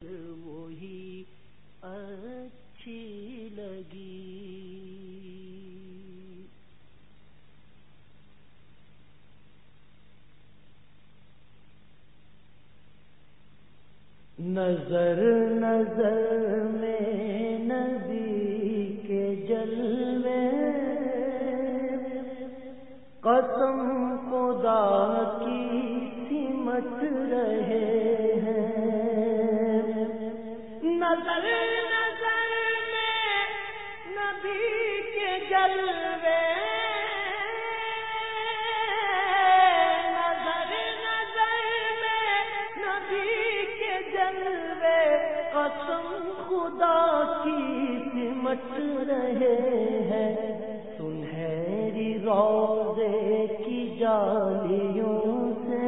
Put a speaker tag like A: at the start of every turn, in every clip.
A: وہی اچھی لگی۔ نظر نظر میں نبی کے جلوے قسم خدا کی رہے ہیں۔ سنہری روزے کی جالیوں سے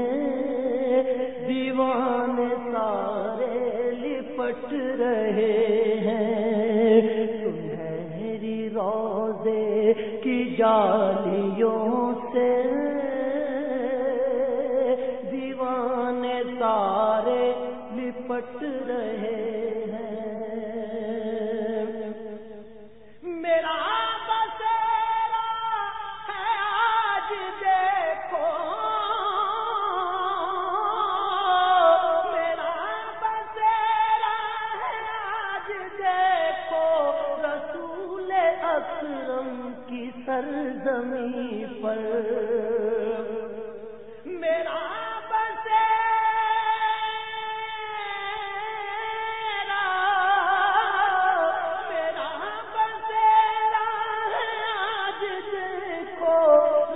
A: دیوان سارے لپٹ رہے ہیں۔ سنہری روزے کی جالیوں سے دیوان سارے لپٹ رہے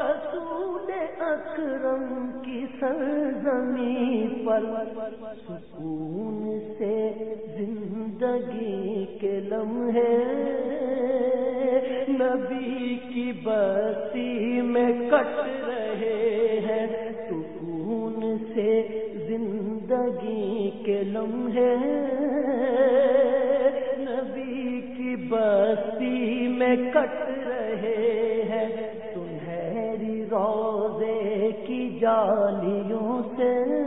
A: رسول اکرم کی سرزمی پر۔ سکون سے زندگی کے لمحے کٹ رہے ہیں سکون سے زندگی کے لمحے نبی کی بستی میں کٹ رہے ہیں۔ سنہری روزے کی جالیوں سے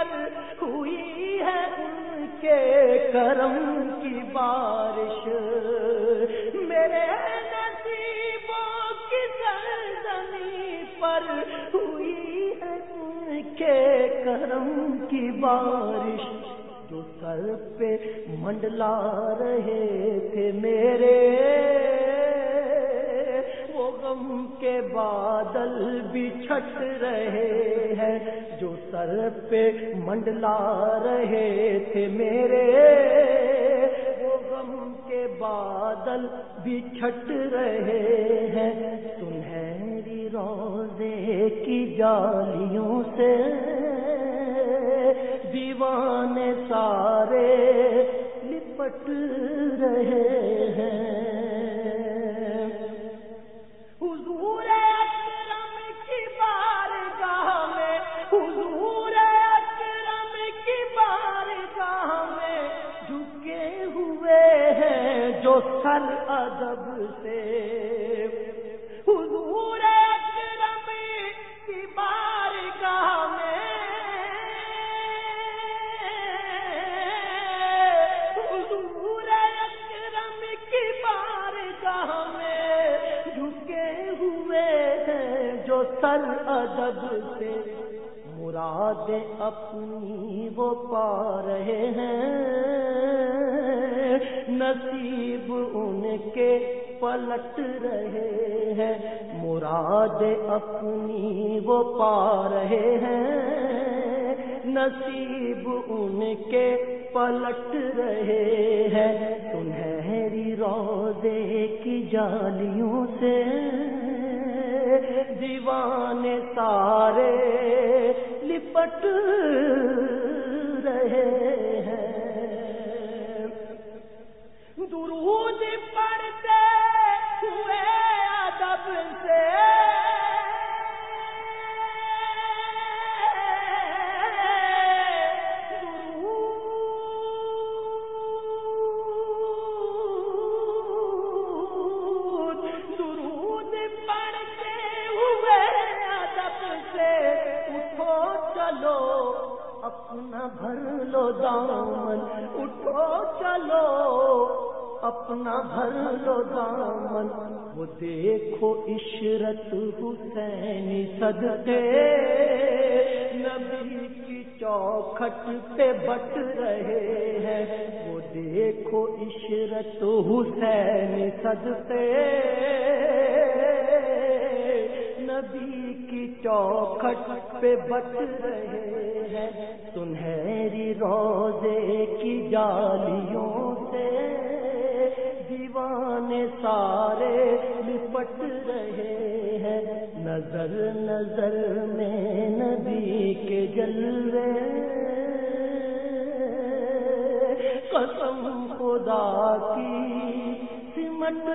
A: پر ہوئی ہے ان کے کرم کی بارش۔ میرے نصیبوں کی سرزمین پر ہوئی ہے ان کے کرم کی بارش۔ جو سر پہ منڈلا رہے تھے میرے۔ بادل بھی چھٹ رہے ہیں۔ جو سر پہ منڈلا رہے تھے میرے، وہ غم کے بادل بھی چھٹ رہے ہیں۔ سنہری روزے کی جالیوں سے دیوان سارے لپٹ رہے ادب سے۔ حضور اکرم کی بارگاہ میں۔ حضور اکرم کی بارگاہ میں جھکے ہوئے ہیں جو سر ادب سے۔ مراد اپنی وہ پا رہے ہیں۔ نصیب ان کے پلٹ رہے ہیں۔ مراد اپنی وہ پا رہے ہیں۔ نصیب ان کے پلٹ رہے ہیں۔ سنہری روزے کی جالیوں سے دیوان سارے لپٹ دامن، اٹھو چلو، اپنا بھر لو دامن۔ وہ دیکھو عشرت حسینی صدقے۔ نبی کی چوکھٹ پہ بٹ رہے ہیں۔ وہ دیکھو عشرت حسین صدقے۔ نبی کی چوکھٹ پہ بٹ رہے ہیں۔ سنہری روزے کی جالیوں سے دیوانے سارے لپٹ رہے ہیں۔ نظر نظر میں نبی کے جلوے۔ قسم خدا کی سمٹ